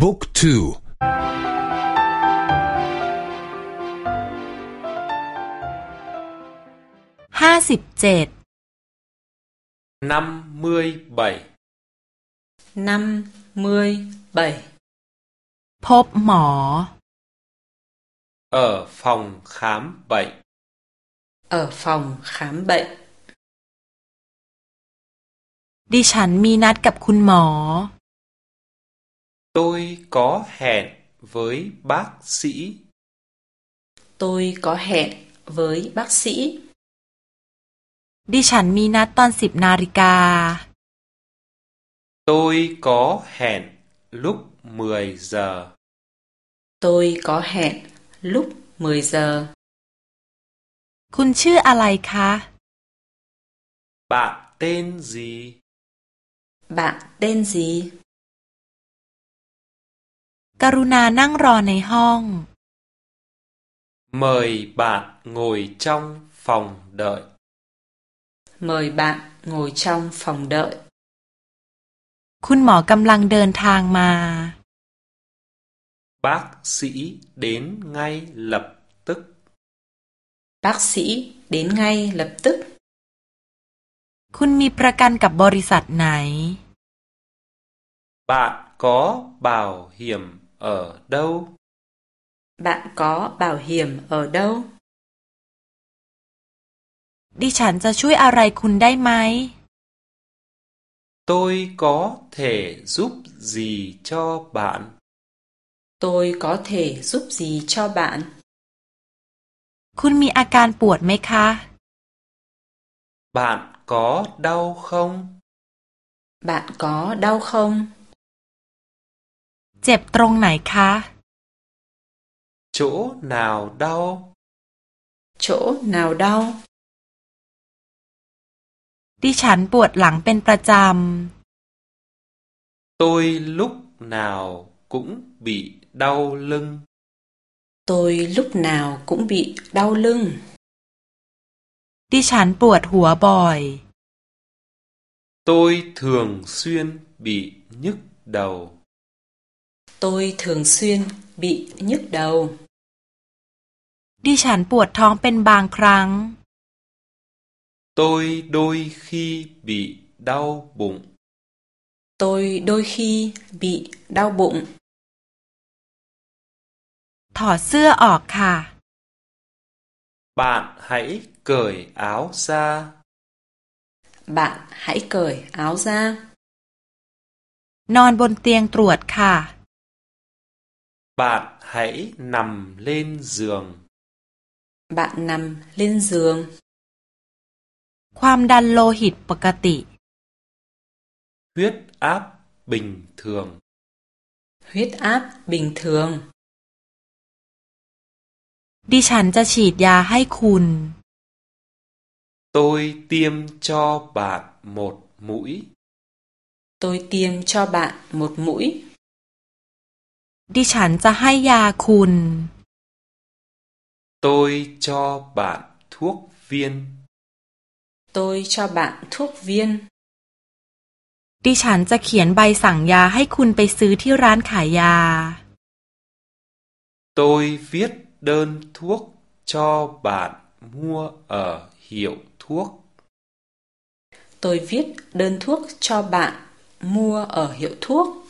บุ๊กทูห้าสิบเจ็ด năm mươi bảy năm mươi bảy พบหมอ ở phòng khám bệnh ở phòng khám bệnh ดิฉันมีนัดกับคุณหมอ tôi có hẹn với bác sĩ tôi có hẹn với bác sĩ ดิฉันมีนัดตอนสิบนาฬิกา tôi có hẹn lúc mười giờ tôi có hẹn lúc mười giờ คุณชื่ออะไรคะ bạn tên gì bạn tên gì กรุณานั่งรอในห้อง mời bạn ngồi trong phòng đợi mời bạn ngồi trong phòng đợi คุณหมอกำลังเดินทางมา bác sĩ đến ngay lập tức bác sĩ đến ngay lập tức คุณมีประกันกับบริษัทไหน bạn có bảo hiểm ở đâu bạn có bảo hiểm ở đâu ดิฉันจะช่วยอะไรคุณได้ไหม tôi có thể giúp gì cho bạn tôi có thể giúp gì cho bạn คุณมีอาการปวดไหมคะ bạn có đau không bạn có đau không เจ็บตรงไหนคะ chỗ nào đau chỗ nào đau ดิฉันปวดหลังเป็นประจ tôi lúc nào cũng bị đau lưng tôi lúc nào cũng bị đau lưng ำ ดิฉันปวดหัวบ่อย tôi thường xuyên bị nhức đầu tôi thường xuyên bị nhức đầu ดิฉันปวดท้องเป็นบางครั้ง tôi đôi khi bị đau bụng tôi đôi khi bị đau bụng ถอดเสื้อออกค่ะ bạn hãy cởi áo ra bạn hãy cởi áo ra นอนบนเตียงตรวจค่ะ bạn hãy nằm lên giường bạn nằm lên giường ความดันโลหิตปกติ huyết áp bình thường huyết áp bình thường ดิฉันจะฉีดยาให้คุณ tôi tiêm cho bạn một mũi tôi tiêm cho bạn một mũi ดิฉันจะให้ยาคุณ tôi cho bạn thuốc viên tôi cho bạn thuốc viên ดิฉันจะเขียนใบสั่งยาให้คุณไปซื้อที่ร้านขายยา tôi viết đơn thuốc cho bạn mua ở hiệu thuốc tôi viết đơn thuốc cho bạn mua ở hiệu thuốc